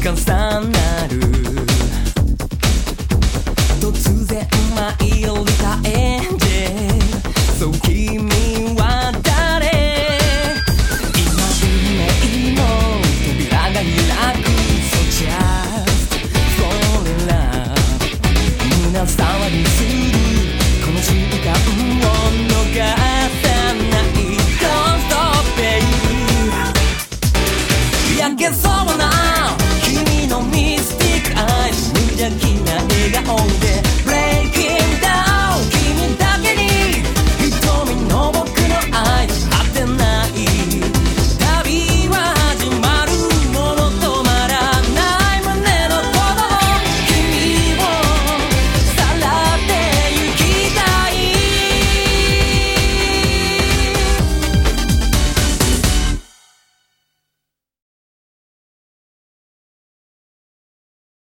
重なる。突然舞い降り